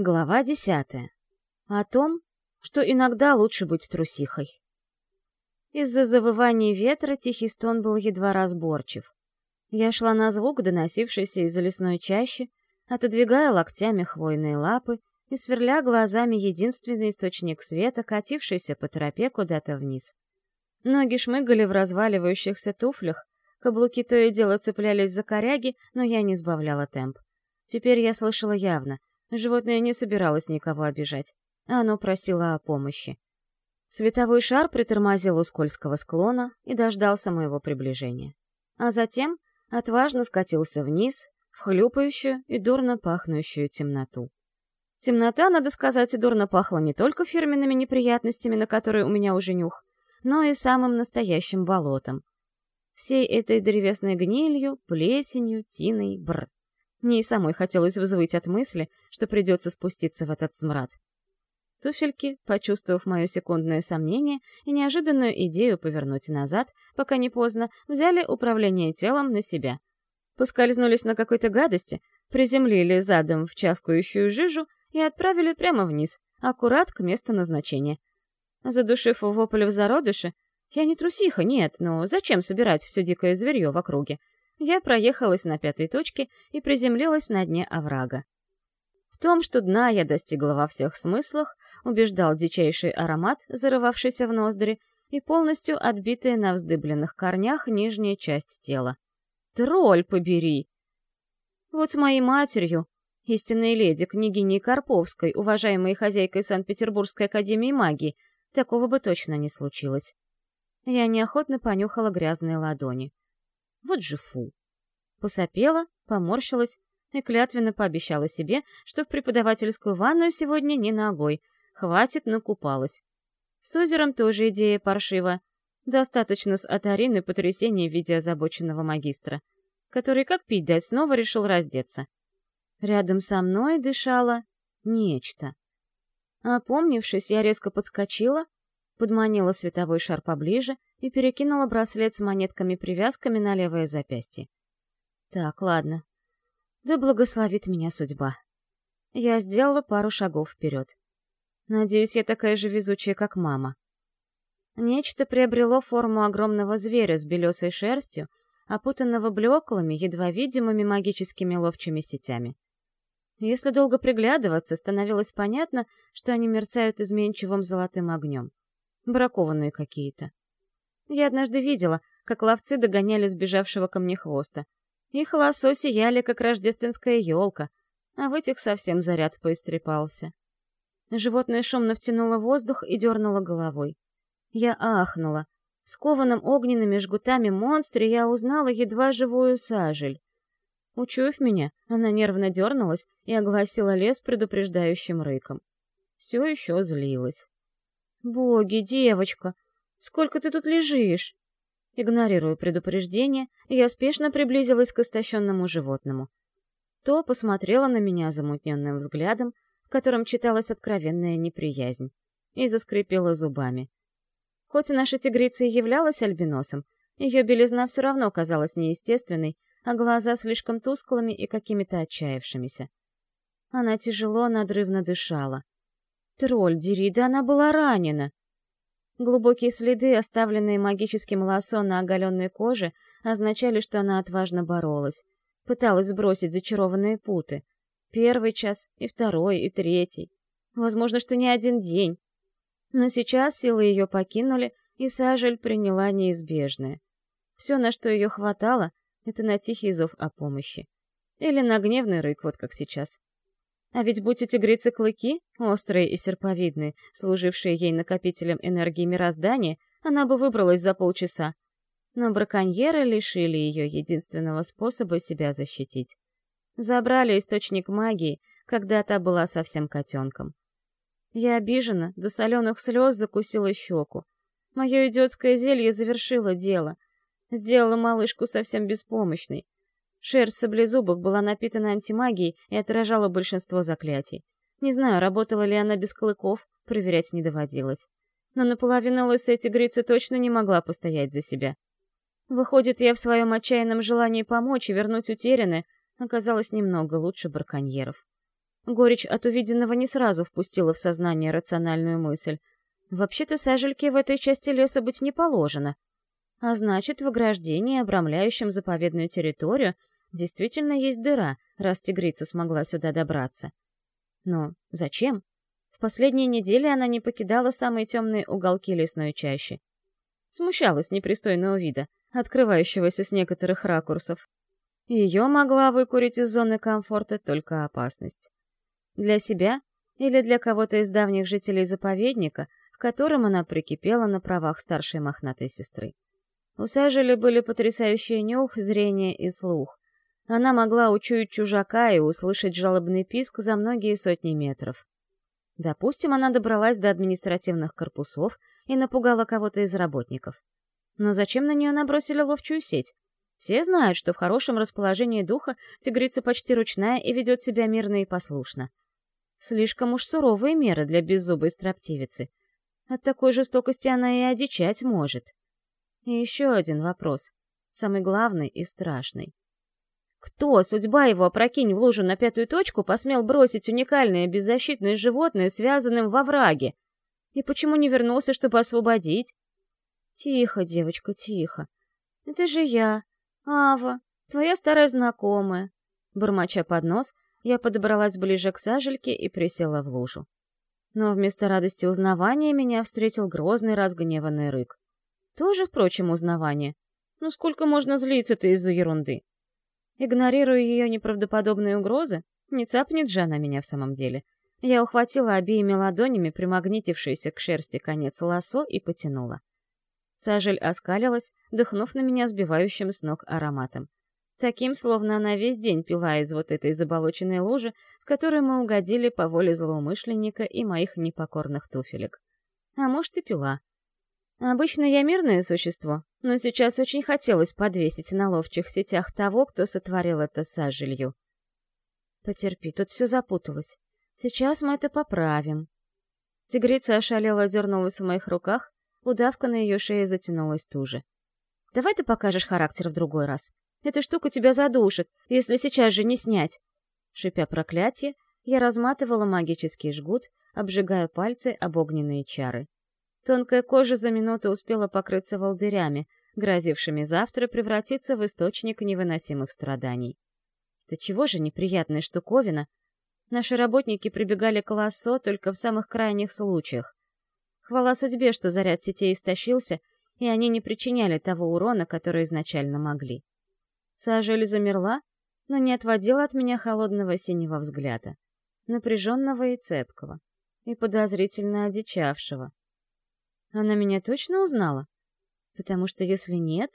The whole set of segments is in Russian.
Глава десятая. О том, что иногда лучше быть трусихой. Из-за завывания ветра тихий стон был едва разборчив. Я шла на звук, доносившийся из лесной чащи, отодвигая локтями хвойные лапы и сверля глазами единственный источник света, катившийся по тропе куда-то вниз. Ноги шмыгали в разваливающихся туфлях, каблуки то и дело цеплялись за коряги, но я не сбавляла темп. Теперь я слышала явно. Животное не собиралось никого обижать. Оно просило о помощи. Световой шар притормозил у скользкого склона и дождался моего приближения. А затем отважно скатился вниз, в хлюпающую и дурно пахнущую темноту. Темнота, надо сказать, и дурно пахла не только фирменными неприятностями, на которые у меня уже нюх, но и самым настоящим болотом. Всей этой древесной гнилью, плесенью, тиной, бр. Мне и самой хотелось взвыть от мысли, что придется спуститься в этот смрад. Туфельки, почувствовав мое секундное сомнение и неожиданную идею повернуть назад, пока не поздно, взяли управление телом на себя. Поскользнулись на какой-то гадости, приземлили задом в чавкающую жижу и отправили прямо вниз, аккурат к месту назначения. Задушив вопль в зародыше, я не трусиха, нет, но зачем собирать все дикое зверье в округе? Я проехалась на пятой точке и приземлилась на дне оврага. В том, что дна я достигла во всех смыслах, убеждал дичайший аромат, зарывавшийся в ноздри, и полностью отбитая на вздыбленных корнях нижняя часть тела. Тролль побери! Вот с моей матерью, истинной леди, княгиней Карповской, уважаемой хозяйкой Санкт-Петербургской академии магии, такого бы точно не случилось. Я неохотно понюхала грязные ладони. Вот же фу. Посопела, поморщилась и клятвенно пообещала себе, что в преподавательскую ванную сегодня не ногой, хватит накупалась. С озером тоже идея паршива. Достаточно с Атарины потрясения в виде озабоченного магистра, который, как пить дать, снова решил раздеться. Рядом со мной дышало нечто. Опомнившись, я резко подскочила, подманила световой шар поближе и перекинула браслет с монетками-привязками на левое запястье. Так, ладно. Да благословит меня судьба. Я сделала пару шагов вперед. Надеюсь, я такая же везучая, как мама. Нечто приобрело форму огромного зверя с белесой шерстью, опутанного блеклыми, едва видимыми магическими ловчими сетями. Если долго приглядываться, становилось понятно, что они мерцают изменчивым золотым огнем. Бракованные какие-то. Я однажды видела, как ловцы догоняли сбежавшего ко мне хвоста. Их лосо сияли, как рождественская елка, а в этих совсем заряд поистрепался. Животное шумно втянуло воздух и дернуло головой. Я ахнула. В скованном огненными жгутами монстре я узнала едва живую сажель. Учуяв меня, она нервно дернулась и огласила лес предупреждающим рыком. Все еще злилась. «Боги, девочка, сколько ты тут лежишь?» Игнорируя предупреждение, я спешно приблизилась к истощенному животному. То посмотрела на меня замутненным взглядом, в котором читалась откровенная неприязнь, и заскрипела зубами. Хоть наша тигрица и являлась альбиносом, ее белизна все равно казалась неестественной, а глаза слишком тусклыми и какими-то отчаявшимися. Она тяжело, надрывно дышала. Тролль, дери, да она была ранена. Глубокие следы, оставленные магическим лосо на оголенной коже, означали, что она отважно боролась. Пыталась сбросить зачарованные путы. Первый час, и второй, и третий. Возможно, что не один день. Но сейчас силы ее покинули, и Сажель приняла неизбежное. Все, на что ее хватало, это на тихий зов о помощи. Или на гневный рык, вот как сейчас. А ведь будь у тигрицы клыки, острые и серповидные, служившие ей накопителем энергии мироздания, она бы выбралась за полчаса. Но браконьеры лишили ее единственного способа себя защитить. Забрали источник магии, когда та была совсем котенком. Я обижена, до соленых слез закусила щеку. Мое идиотское зелье завершило дело. Сделала малышку совсем беспомощной. Шерсть саблезубых была напитана антимагией и отражала большинство заклятий. Не знаю, работала ли она без клыков, проверять не доводилось. Но наполовину лысая тигрица точно не могла постоять за себя. Выходит, я в своем отчаянном желании помочь и вернуть утерянное оказалась немного лучше браконьеров. Горечь от увиденного не сразу впустила в сознание рациональную мысль. Вообще-то сажельки в этой части леса быть не положено. А значит, в ограждении, обрамляющем заповедную территорию, действительно есть дыра, раз тигрица смогла сюда добраться. Но зачем? В последние недели она не покидала самые темные уголки лесной чащи. Смущалась непристойного вида, открывающегося с некоторых ракурсов. Ее могла выкурить из зоны комфорта только опасность. Для себя или для кого-то из давних жителей заповедника, к которым она прикипела на правах старшей мохнатой сестры. У Сажели были потрясающий нюх, зрение и слух. Она могла учуять чужака и услышать жалобный писк за многие сотни метров. Допустим, она добралась до административных корпусов и напугала кого-то из работников. Но зачем на нее набросили ловчую сеть? Все знают, что в хорошем расположении духа тигрица почти ручная и ведет себя мирно и послушно. Слишком уж суровые меры для беззубой строптивицы. От такой жестокости она и одичать может. И еще один вопрос, самый главный и страшный. Кто, судьба его, опрокинь в лужу на пятую точку, посмел бросить уникальное беззащитное животное, связанным во враге? И почему не вернулся, чтобы освободить? Тихо, девочка, тихо. Это же я, Ава, твоя старая знакомая. Бормоча под нос, я подобралась ближе к сажельке и присела в лужу. Но вместо радости узнавания меня встретил грозный разгневанный рык. Тоже, впрочем, узнавание. Ну сколько можно злиться-то из-за ерунды? Игнорируя ее неправдоподобные угрозы, не цапнет же она меня в самом деле. Я ухватила обеими ладонями примагнитившийся к шерсти конец лосо и потянула. Сажель оскалилась, дыхнув на меня сбивающим с ног ароматом. Таким, словно она весь день пила из вот этой заболоченной лужи, в которую мы угодили по воле злоумышленника и моих непокорных туфелек. А может, и пила. Обычно я мирное существо, но сейчас очень хотелось подвесить на ловчих сетях того, кто сотворил это сажелью. Потерпи, тут все запуталось. Сейчас мы это поправим. Тигрица ошалела дернулась в моих руках, Удавка на ее шее затянулась туже. «Давай ты покажешь характер в другой раз. Эта штука тебя задушит, если сейчас же не снять!» Шипя проклятие, я разматывала магический жгут, обжигая пальцы об огненные чары. Тонкая кожа за минуту успела покрыться волдырями, грозившими завтра превратиться в источник невыносимых страданий. Да чего же неприятная штуковина? Наши работники прибегали к лассо только в самых крайних случаях. Хвала судьбе, что заряд сетей истощился, и они не причиняли того урона, который изначально могли. Сажель замерла, но не отводила от меня холодного синего взгляда, напряженного и цепкого, и подозрительно одичавшего. Она меня точно узнала? Потому что если нет...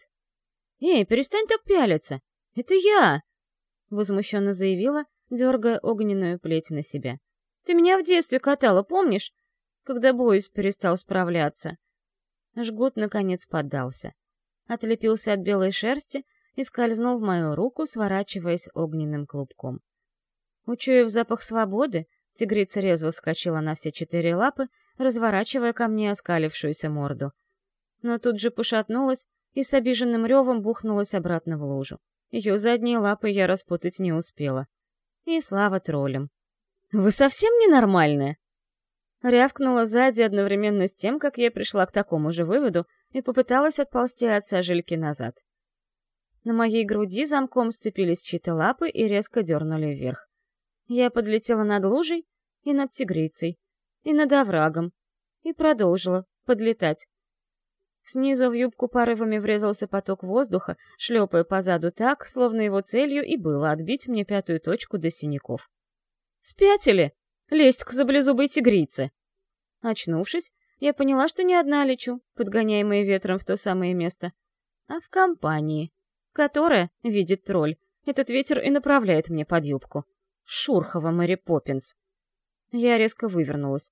«Эй, перестань так пялиться! Это я!» Возмущенно заявила, дергая огненную плеть на себя. «Ты меня в детстве катала, помнишь? когда Бойс перестал справляться. Жгут, наконец, поддался. Отлепился от белой шерсти и скользнул в мою руку, сворачиваясь огненным клубком. Учуяв запах свободы, тигрица резво вскочила на все четыре лапы, разворачивая ко мне оскалившуюся морду. Но тут же пошатнулась и с обиженным ревом бухнулась обратно в лужу. Ее задние лапы я распутать не успела. И слава троллям. «Вы совсем ненормальная?» Рявкнула сзади одновременно с тем, как я пришла к такому же выводу и попыталась отползти от сажельки назад. На моей груди замком сцепились чьи-то лапы и резко дернули вверх. Я подлетела над лужей и над тигрицей, и над оврагом, и продолжила подлетать. Снизу в юбку порывами врезался поток воздуха, шлепая позаду так, словно его целью и было отбить мне пятую точку до синяков. «Спятили!» лезть к заблезубой тигрице. Очнувшись, я поняла, что не одна лечу, подгоняемая ветром в то самое место, а в компании, которая, видит тролль, этот ветер и направляет мне под юбку. Шурхова Мэри Поппинс. Я резко вывернулась.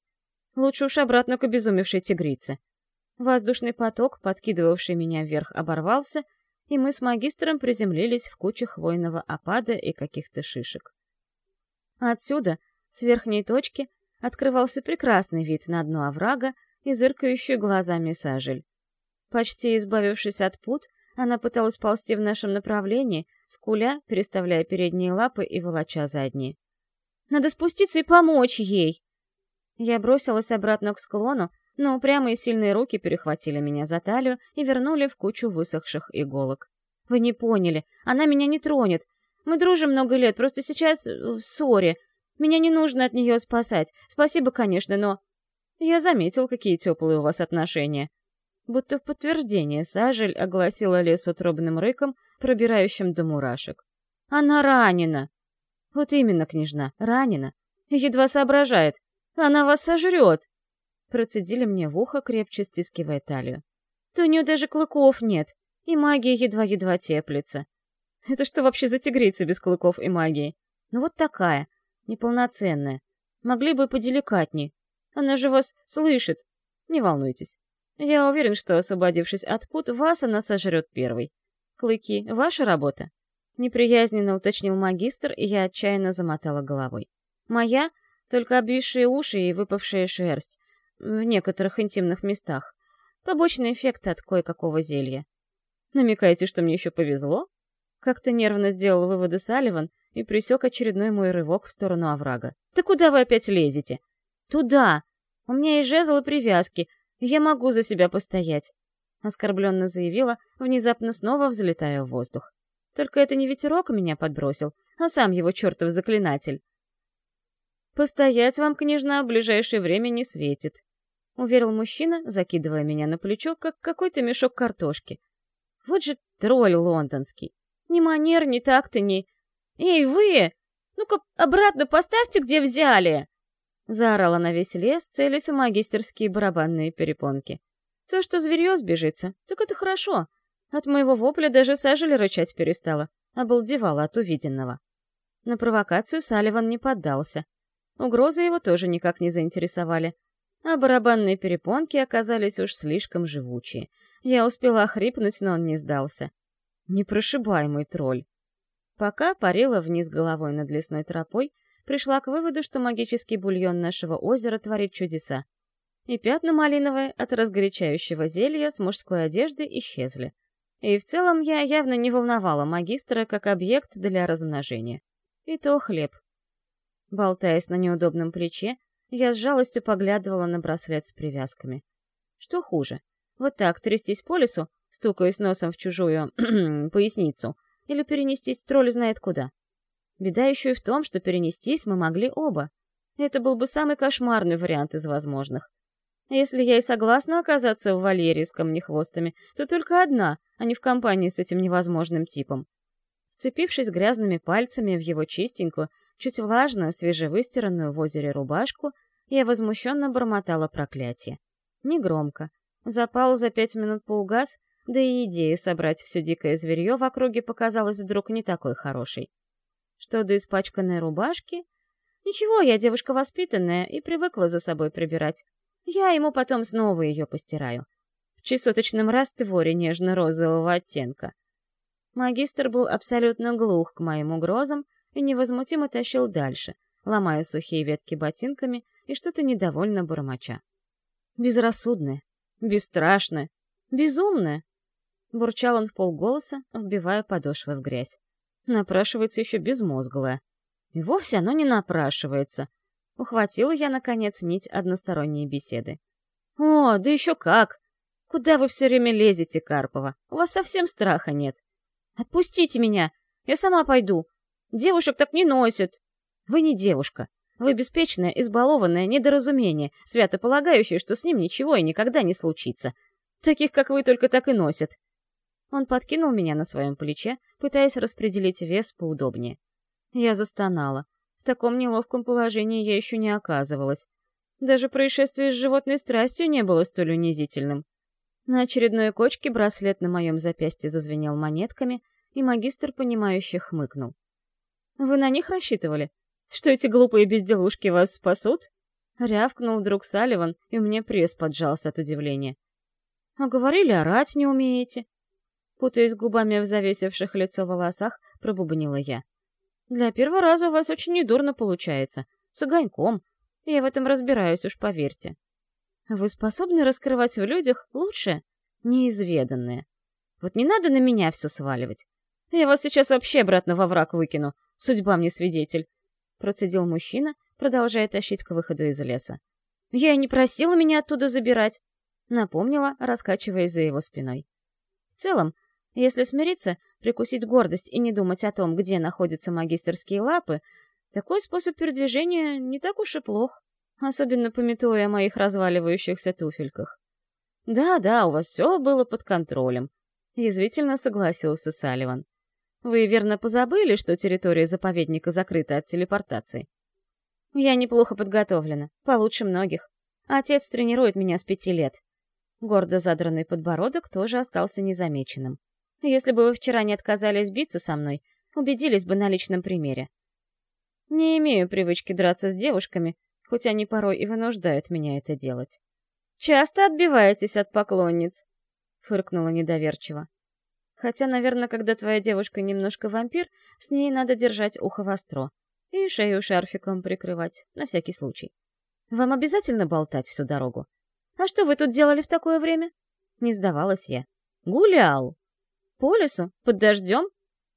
Лучше уж обратно к обезумевшей тигрице. Воздушный поток, подкидывавший меня вверх, оборвался, и мы с магистром приземлились в куче хвойного опада и каких-то шишек. Отсюда с верхней точки открывался прекрасный вид на дно оврага и зыркающую глазами сажель. Почти избавившись от пут, она пыталась ползти в нашем направлении, скуля, переставляя передние лапы и волоча задние. Надо спуститься и помочь ей!» Я бросилась обратно к склону, но упрямые сильные руки перехватили меня за талию и вернули в кучу высохших иголок. «Вы не поняли. Она меня не тронет. Мы дружим много лет, просто сейчас э, в ссоре. Меня не нужно от нее спасать. Спасибо, конечно, но...» Я заметил, какие теплые у вас отношения. Будто в подтверждение Сажель огласила лес утробным рыком, пробирающим до мурашек. Она ранена. Вот именно, княжна, ранена. Едва соображает. Она вас сожрет. Процедили мне в ухо, крепче стискивая талию. То у нее даже клыков нет, и магия едва-едва теплится. Это что вообще за тигрица без клыков и магии? Ну вот такая, неполноценная. Могли бы поделикатней. Она же вас слышит. Не волнуйтесь. Я уверен, что, освободившись от пут, вас она сожрет первой. Клыки — ваша работа? Неприязненно уточнил магистр, и я отчаянно замотала головой. Моя — только обвисшие уши и выпавшая шерсть. В некоторых интимных местах. Побочный эффект от кое-какого зелья. Намекаете, что мне еще повезло? Как-то нервно сделал выводы Салливан и присек очередной мой рывок в сторону оврага. «Да куда вы опять лезете?» «Туда! У меня есть жезл и привязки, я могу за себя постоять», — оскорбленно заявила, внезапно снова взлетая в воздух. «Только это не ветерок меня подбросил, а сам его чертов заклинатель». «Постоять вам, княжна, в ближайшее время не светит», — уверил мужчина, закидывая меня на плечо, как какой-то мешок картошки. «Вот же тролль лондонский! Ни манер, ни так-то, ни... Эй, вы! Ну-ка, обратно поставьте, где взяли!» Заорала на весь лес, целясь в магистерские барабанные перепонки. То, что зверье сбежится, так это хорошо. От моего вопля даже сажали рычать перестала, обалдевала от увиденного. На провокацию Салливан не поддался. Угрозы его тоже никак не заинтересовали. А барабанные перепонки оказались уж слишком живучие. Я успела охрипнуть, но он не сдался. Непрошибаемый тролль. Пока парила вниз головой над лесной тропой, пришла к выводу, что магический бульон нашего озера творит чудеса. И пятна малиновые от разгорячающего зелья с мужской одежды исчезли. И в целом я явно не волновала магистра как объект для размножения. И то хлеб. Болтаясь на неудобном плече, я с жалостью поглядывала на браслет с привязками. Что хуже? Вот так трястись по лесу, стукаясь носом в чужую поясницу, или перенестись тролль знает куда? Беда еще и в том, что перенестись мы могли оба. Это был бы самый кошмарный вариант из возможных. Если я и согласна оказаться в вольере с камнехвостами, то только одна, а не в компании с этим невозможным типом. Вцепившись грязными пальцами в его чистенькую, чуть влажную, свежевыстиранную в озере рубашку, я возмущенно бормотала проклятие. Негромко. Запал за пять минут поугас, да и идея собрать все дикое зверье в округе показалась вдруг не такой хорошей. Что до испачканной рубашки? Ничего, я девушка воспитанная и привыкла за собой прибирать. Я ему потом снова ее постираю. В чесоточном растворе нежно-розового оттенка. Магистр был абсолютно глух к моим угрозам и невозмутимо тащил дальше, ломая сухие ветки ботинками и что-то недовольно бормоча. Безрассудное, бесстрашное, безумное. Бурчал он в полголоса, вбивая подошвы в грязь. Напрашивается еще безмозглое. И вовсе оно не напрашивается. Ухватила я, наконец, нить односторонней беседы. «О, да еще как! Куда вы все время лезете, Карпова? У вас совсем страха нет. Отпустите меня, я сама пойду. Девушек так не носят. Вы не девушка. Вы беспечное, избалованное недоразумение, свято полагающее, что с ним ничего и никогда не случится. Таких, как вы, только так и носят. Он подкинул меня на своем плече, пытаясь распределить вес поудобнее. Я застонала. В таком неловком положении я еще не оказывалась. Даже происшествие с животной страстью не было столь унизительным. На очередной кочке браслет на моем запястье зазвенел монетками, и магистр, понимающе хмыкнул. «Вы на них рассчитывали? Что эти глупые безделушки вас спасут?» Рявкнул вдруг Салливан, и мне пресс поджался от удивления. «А говорили, орать не умеете?» Путаясь губами в завесивших лицо волосах, пробубнила я. «Для первого раза у вас очень недурно получается. С огоньком. Я в этом разбираюсь, уж поверьте. Вы способны раскрывать в людях лучшее, неизведанное. Вот не надо на меня все сваливать. Я вас сейчас вообще обратно во враг выкину. Судьба мне свидетель. процедил мужчина, продолжая тащить к выходу из леса. «Я и не просила меня оттуда забирать», — напомнила, раскачиваясь за его спиной. В целом, если смириться, прикусить гордость и не думать о том, где находятся магистерские лапы, такой способ передвижения не так уж и плох, особенно пометуя о моих разваливающихся туфельках. «Да-да, у вас все было под контролем», — язвительно согласился Салливан. «Вы верно позабыли, что территория заповедника закрыта от телепортации?» «Я неплохо подготовлена, получше многих. Отец тренирует меня с пяти лет». Гордо задранный подбородок тоже остался незамеченным. Если бы вы вчера не отказались биться со мной, убедились бы на личном примере. Не имею привычки драться с девушками, хоть они порой и вынуждают меня это делать. «Часто отбиваетесь от поклонниц?» — фыркнула недоверчиво. «Хотя, наверное, когда твоя девушка немножко вампир, с ней надо держать ухо востро и шею шарфиком прикрывать, на всякий случай. Вам обязательно болтать всю дорогу? А что вы тут делали в такое время?» Не сдавалась я. «Гулял!» По лесу? Под дождем?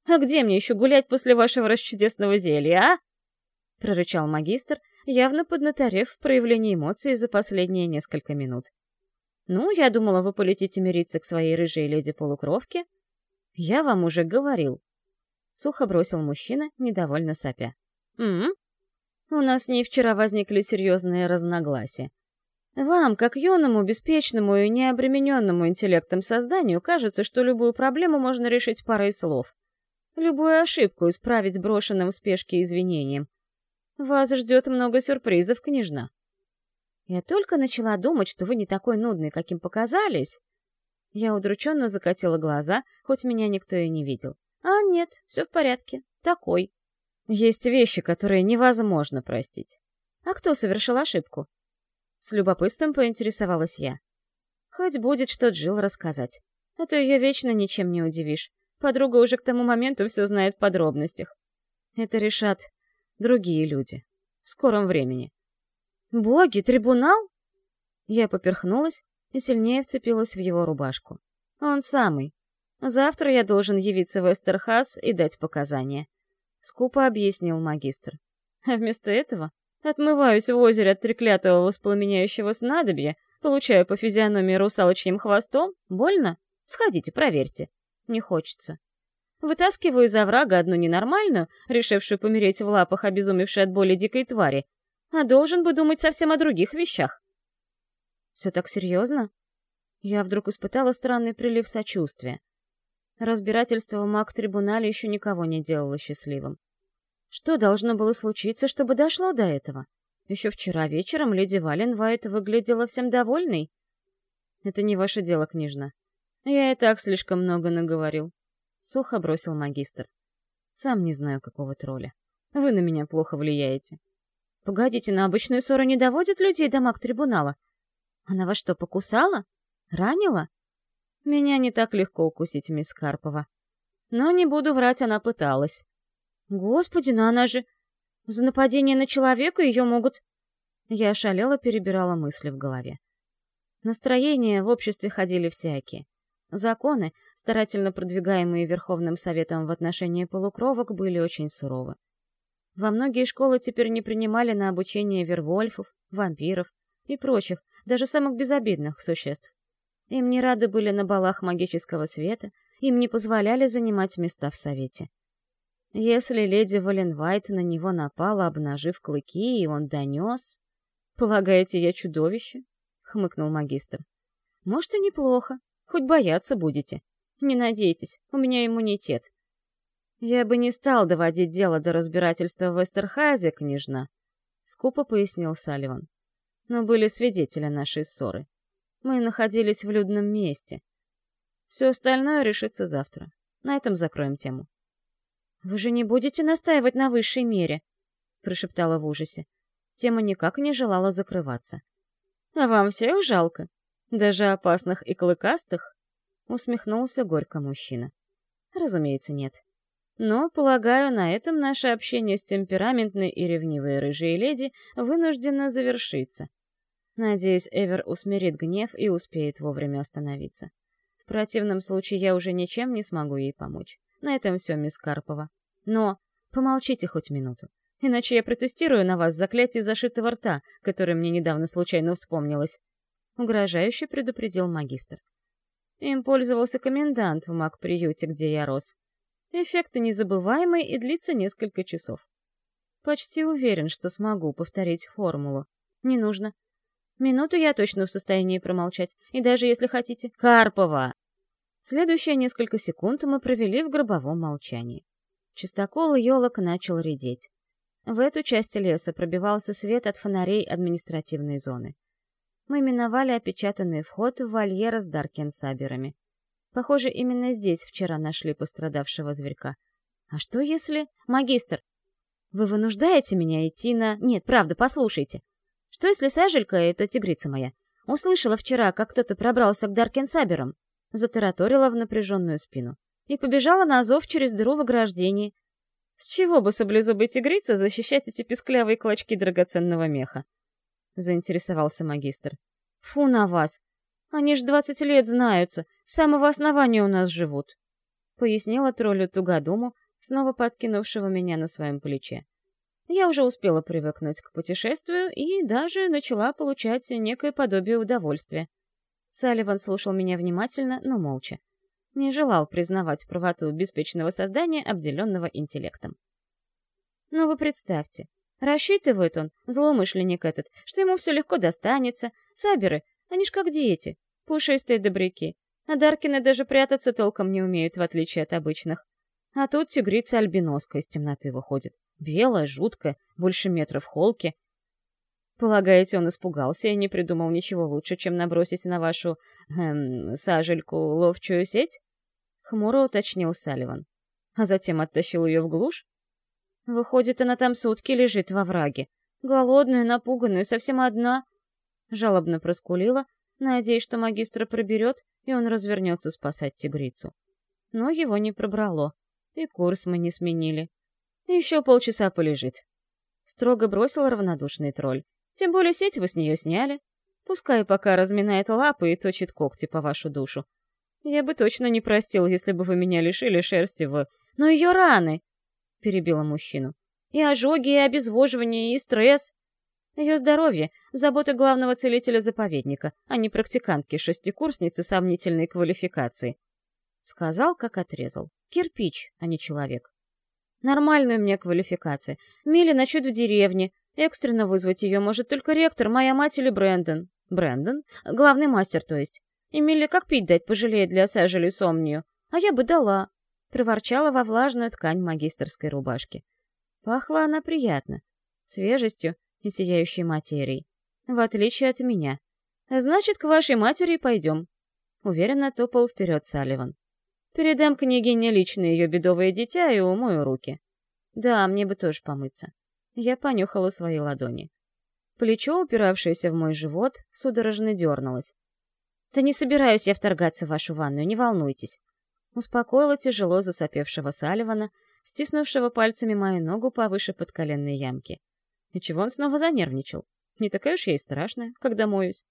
А где мне еще гулять после вашего расчудесного зелья, а? Прорычал магистр, явно поднаторев в проявлении эмоций за последние несколько минут. «Ну, я думала, вы полетите мириться к своей рыжей леди-полукровке». «Я вам уже говорил». Сухо бросил мужчина, недовольно сопя. «М, -м? У нас с ней вчера возникли серьезные разногласия. Вам, как юному, беспечному и необремененному интеллектом созданию, кажется, что любую проблему можно решить парой слов. Любую ошибку исправить брошенным в спешке извинением. Вас ждет много сюрпризов, княжна. Я только начала думать, что вы не такой нудный, каким показались. Я удрученно закатила глаза, хоть меня никто и не видел. А нет, все в порядке. Такой. Есть вещи, которые невозможно простить. А кто совершил ошибку? С любопытством поинтересовалась я. Хоть будет что Джил рассказать. А то ее вечно ничем не удивишь. Подруга уже к тому моменту все знает в подробностях. Это решат другие люди. В скором времени. «Боги, трибунал?» Я поперхнулась и сильнее вцепилась в его рубашку. «Он самый. Завтра я должен явиться в Эстерхас и дать показания», — скупо объяснил магистр. А вместо этого Отмываюсь в озере от треклятого воспламеняющего снадобья, получаю по физиономии русалочьим хвостом. Больно? Сходите, проверьте. Не хочется. Вытаскиваю из оврага одну ненормальную, решившую помереть в лапах обезумевшей от боли дикой твари, а должен бы думать совсем о других вещах. Все так серьезно? Я вдруг испытала странный прилив сочувствия. Разбирательство в маг-трибунале еще никого не делало счастливым. Что должно было случиться, чтобы дошло до этого? Еще вчера вечером леди Валенвайт выглядела всем довольной. Это не ваше дело, княжна. Я и так слишком много наговорил. Сухо бросил магистр. Сам не знаю, какого тролля. Вы на меня плохо влияете. Погодите, на обычную ссору не доводят людей до маг-трибунала? Она вас что, покусала? Ранила? Меня не так легко укусить, мисс Карпова. Но не буду врать, она пыталась. Господи, но она же... За нападение на человека ее могут... Я ошалела, перебирала мысли в голове. Настроения в обществе ходили всякие. Законы, старательно продвигаемые Верховным Советом в отношении полукровок, были очень суровы. Во многие школы теперь не принимали на обучение вервольфов, вампиров и прочих, даже самых безобидных существ. Им не рады были на балах магического света, им не позволяли занимать места в Совете. Если леди Валенвайт на него напала, обнажив клыки, и он донес... «Полагаете, я чудовище?» — хмыкнул магистр. «Может, и неплохо. Хоть бояться будете. Не надейтесь, у меня иммунитет». «Я бы не стал доводить дело до разбирательства в Эстерхазе, княжна», — скупо пояснил Салливан. «Но были свидетели нашей ссоры. Мы находились в людном месте. Все остальное решится завтра. На этом закроем тему». «Вы же не будете настаивать на высшей мере?» — прошептала в ужасе. Тема никак не желала закрываться. «А вам всех жалко? Даже опасных и клыкастых?» — усмехнулся горько мужчина. «Разумеется, нет. Но, полагаю, на этом наше общение с темпераментной и ревнивой рыжей леди вынуждено завершиться. Надеюсь, Эвер усмирит гнев и успеет вовремя остановиться. В противном случае я уже ничем не смогу ей помочь. На этом все, мисс Карпова. Но помолчите хоть минуту. иначе я протестирую на вас заклятие зашитого рта, которое мне недавно случайно вспомнилось. Угрожающе предупредил магистр. Им пользовался комендант в маг-приюте, где я рос. Эффект незабываемый и длится несколько часов. Почти уверен, что смогу повторить формулу. Не нужно. Минуту я точно в состоянии промолчать. И даже если хотите... Карпова! Следующие несколько секунд мы провели в гробовом молчании. Чистокол елок начал редеть. В эту часть леса пробивался свет от фонарей административной зоны. Мы миновали опечатанный вход в вольер с даркенсаберами. Похоже, именно здесь вчера нашли пострадавшего зверька. А что если... Магистр! Вы вынуждаете меня идти на... Нет, правда, послушайте. Что если Сажелька — это тигрица моя? Услышала вчера, как кто-то пробрался к даркенсаберам. Затараторила в напряженную спину. И побежала на зов через дыру в ограждении. С чего бы саблезубой тигрице защищать эти песклявые клочки драгоценного меха? Заинтересовался магистр. Фу на вас! Они ж двадцать лет знаются, с самого основания у нас живут. Пояснила троллю Тугодуму, снова подкинувшего меня на своем плече. Я уже успела привыкнуть к путешествию и даже начала получать некое подобие удовольствия. Салливан слушал меня внимательно, но молча. Не желал признавать правоту беспечного создания, обделенного интеллектом. Но вы представьте, рассчитывает он, злоумышленник этот, что ему все легко достанется. Саберы, они ж как дети, пушистые добряки. А Даркины даже прятаться толком не умеют, в отличие от обычных. А тут тигрица-альбиноска из темноты выходит. Белая, жуткая, больше метра в холке. Полагаете, он испугался и не придумал ничего лучше, чем набросить на вашу, эм, сажельку ловчую сеть? Хмуро уточнил Салливан. А затем оттащил ее в глушь? Выходит, она там сутки лежит во враге. Голодную, напуганную, совсем одна. Жалобно проскулила, надеясь, что магистра проберет, и он развернется спасать тигрицу. Но его не пробрало, и курс мы не сменили. Еще полчаса полежит. Строго бросил равнодушный тролль. Тем более сеть вы с нее сняли. Пускай пока разминает лапы и точит когти по вашу душу. Я бы точно не простил, если бы вы меня лишили шерсти в... Но ее раны! Перебила мужчину. И ожоги, и обезвоживание, и стресс. Ее здоровье — забота главного целителя заповедника, а не практикантки-шестикурсницы сомнительной квалификации. Сказал, как отрезал. Кирпич, а не человек. Нормальная у меня квалификация. Милли ночует в деревне. Экстренно вызвать ее может только ректор, моя мать или Брэндон. Брэндон? Главный мастер, то есть. И Милли как пить дать пожалеет для сажали сомнию. А я бы дала. Проворчала во влажную ткань магистрской рубашки. Пахла она приятно. Свежестью и сияющей материей. В отличие от меня. Значит, к вашей матери пойдем. Уверенно топал вперед Салливан. Передам княгине лично ее бедовое дитя и умою руки. Да, мне бы тоже помыться. Я понюхала свои ладони. Плечо, упиравшееся в мой живот, судорожно дернулось. «Да не собираюсь я вторгаться в вашу ванную, не волнуйтесь». Успокоила тяжело засопевшего Салливана, стиснувшего пальцами мою ногу повыше подколенной ямки. И чего он снова занервничал? Не такая уж я и страшная, когда моюсь.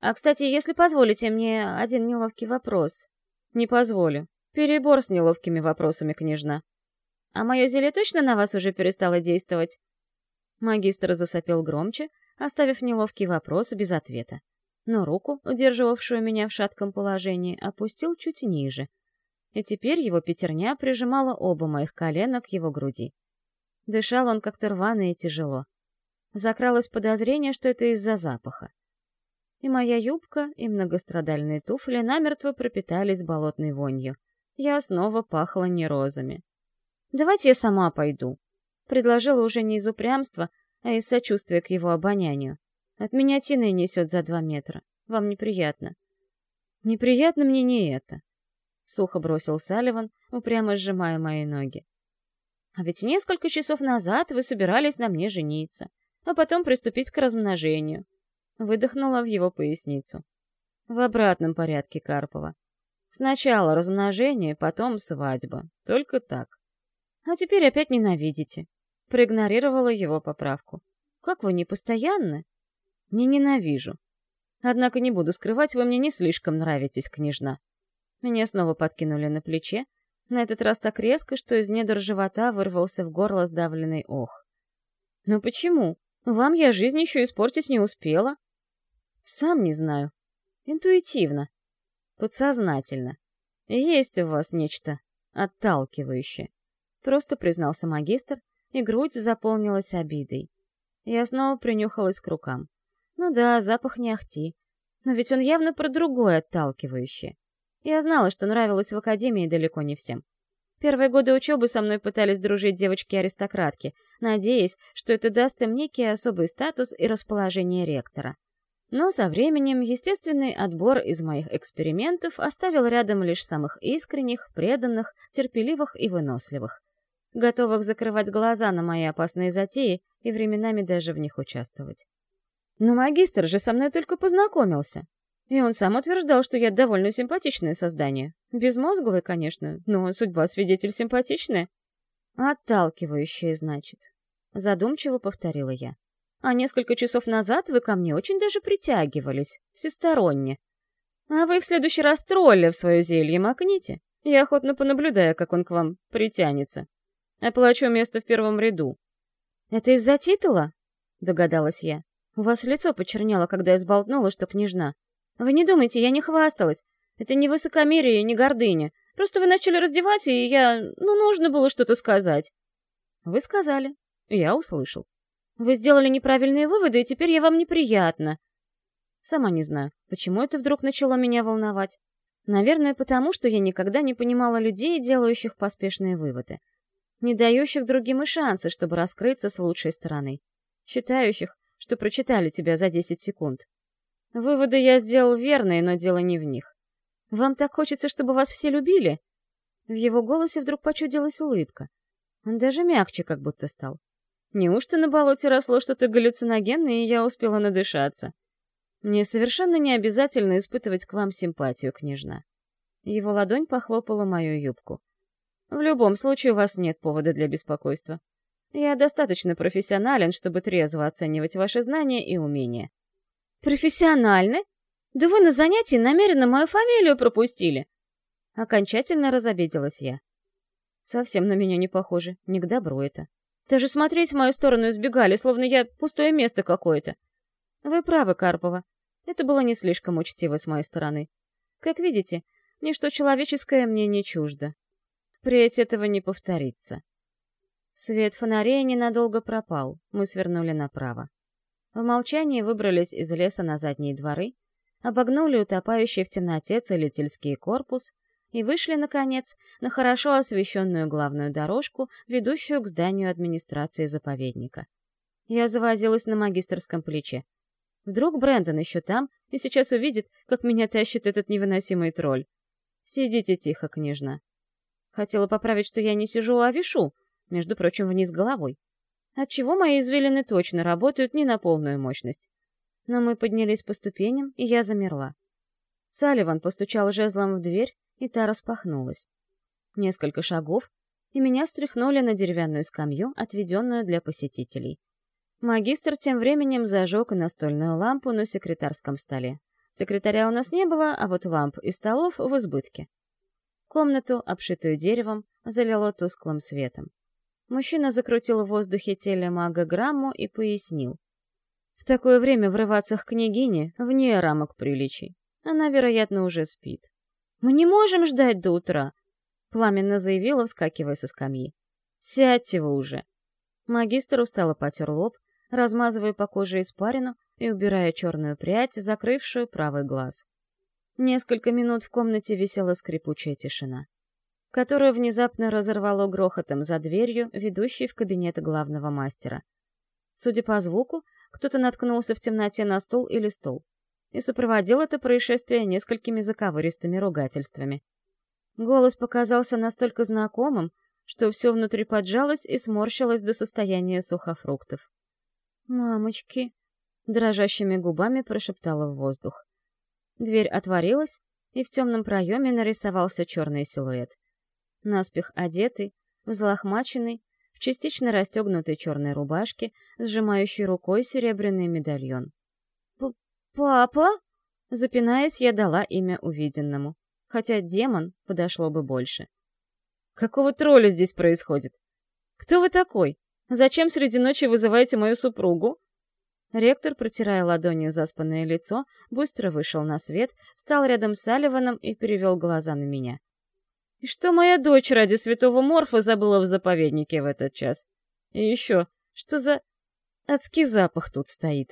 А, кстати, если позволите мне один неловкий вопрос. Не позволю. Перебор с неловкими вопросами, княжна. А мое зелье точно на вас уже перестало действовать? Магистр засопел громче, оставив неловкий вопрос без ответа. Но руку, удерживавшую меня в шатком положении, опустил чуть ниже. И теперь его пятерня прижимала оба моих колена к его груди. Дышал он как-то рвано и тяжело. Закралось подозрение, что это из-за запаха. И моя юбка, и многострадальные туфли намертво пропитались болотной вонью я снова пахла не розами. «Давайте я сама пойду», — предложила уже не из упрямства, а из сочувствия к его обонянию. «От меня тиной несет за два метра. Вам неприятно». «Неприятно мне не это», — сухо бросил Салливан, упрямо сжимая мои ноги. «А ведь несколько часов назад вы собирались на мне жениться, а потом приступить к размножению», — выдохнула в его поясницу. «В обратном порядке, Карпова. Сначала размножение, потом свадьба. Только так. А теперь опять ненавидите. Проигнорировала его поправку. Как вы не постоянны? Не ненавижу. Однако не буду скрывать, вы мне не слишком нравитесь, княжна. Меня снова подкинули на плече, на этот раз так резко, что из недр живота вырвался в горло сдавленный ох. Но почему? Вам я жизнь еще испортить не успела. Сам не знаю. Интуитивно. Подсознательно. Есть у вас нечто отталкивающее. Просто признался магистр, и грудь заполнилась обидой. Я снова принюхалась к рукам. Ну да, запах не ахти. Но ведь он явно про другое отталкивающее. Я знала, что нравилось в академии далеко не всем. Первые годы учебы со мной пытались дружить девочки-аристократки, надеясь, что это даст им некий особый статус и расположение ректора. Но со временем естественный отбор из моих экспериментов оставил рядом лишь самых искренних, преданных, терпеливых и выносливых, готовых закрывать глаза на мои опасные затеи и временами даже в них участвовать. Но магистр же со мной только познакомился. И он сам утверждал, что я довольно симпатичное создание. Безмозглое, конечно, но судьба свидетель симпатичная. Отталкивающее, значит. Задумчиво повторила я. А несколько часов назад вы ко мне очень даже притягивались, всесторонне. А вы в следующий раз тролля в свое зелье макните. Я охотно понаблюдаю, как он к вам притянется. Оплачу место в первом ряду. Это из-за титула? Догадалась я. У вас лицо почернело, когда я сболтнула, что княжна. Вы не думайте, я не хвасталась. Это не высокомерие, не гордыня. Просто вы начали раздевать, и я... Ну, нужно было что-то сказать. Вы сказали. Я услышал. Вы сделали неправильные выводы, и теперь я вам неприятна. Сама не знаю, почему это вдруг начало меня волновать. Наверное, потому, что я никогда не понимала людей, делающих поспешные выводы. Не дающих другим и шансы, чтобы раскрыться с лучшей стороны. Считающих, что прочитали тебя за 10 секунд. Выводы я сделал верные, но дело не в них. Вам так хочется, чтобы вас все любили? В его голосе вдруг почудилась улыбка. Он даже мягче как будто стал. Неужто на болоте росло что-то галлюциногенное, и я успела надышаться? Мне совершенно не обязательно испытывать к вам симпатию, княжна. Его ладонь похлопала мою юбку. В любом случае у вас нет повода для беспокойства. Я достаточно профессионален, чтобы трезво оценивать ваши знания и умения. «Профессиональны? Да вы на занятии намеренно мою фамилию пропустили!» Окончательно разобиделась я. Совсем на меня не похоже, не к добру это. Даже смотреть в мою сторону избегали, словно я пустое место какое-то. Вы правы, Карпова. Это было не слишком учтиво с моей стороны. Как видите, ничто человеческое мне не чуждо. Впредь этого не повторится. Свет фонарей ненадолго пропал, мы свернули направо. В молчании выбрались из леса на задние дворы, обогнули утопающий в темноте целительский корпус и вышли, наконец, на хорошо освещенную главную дорожку, ведущую к зданию администрации заповедника. Я завозилась на магистрском плече. Вдруг Брэндон еще там и сейчас увидит, как меня тащит этот невыносимый тролль. Сидите тихо, княжна. Хотела поправить, что я не сижу, а вишу, между прочим, вниз головой отчего мои извилины точно работают не на полную мощность. Но мы поднялись по ступеням, и я замерла. Салливан постучал жезлом в дверь, и та распахнулась. Несколько шагов, и меня стряхнули на деревянную скамью, отведенную для посетителей. Магистр тем временем зажег настольную лампу на секретарском столе. Секретаря у нас не было, а вот ламп и столов в избытке. Комнату, обшитую деревом, залило тусклым светом. Мужчина закрутил в воздухе телемагограмму и пояснил. В такое время врываться к княгине вне рамок приличий. Она, вероятно, уже спит. «Мы не можем ждать до утра», — пламенно заявила, вскакивая со скамьи. «Сядьте вы уже». Магистр устало потер лоб, размазывая по коже испарину и убирая черную прядь, закрывшую правый глаз. Несколько минут в комнате висела скрипучая тишина которую внезапно разорвало грохотом за дверью, ведущей в кабинет главного мастера. Судя по звуку, кто-то наткнулся в темноте на стул или стол и сопроводил это происшествие несколькими заковыристыми ругательствами. Голос показался настолько знакомым, что все внутри поджалось и сморщилось до состояния сухофруктов. «Мамочки!» — дрожащими губами прошептала в воздух. Дверь отворилась, и в темном проеме нарисовался черный силуэт наспех одетый, взлохмаченный, в частично расстегнутой черной рубашке, сжимающей рукой серебряный медальон. «Папа?» Запинаясь, я дала имя увиденному, хотя демон подошло бы больше. «Какого тролля здесь происходит? Кто вы такой? Зачем среди ночи вызываете мою супругу?» Ректор, протирая ладонью заспанное лицо, быстро вышел на свет, стал рядом с Салливаном и перевел глаза на меня. «И что моя дочь ради святого Морфа забыла в заповеднике в этот час? И еще, что за адский запах тут стоит?»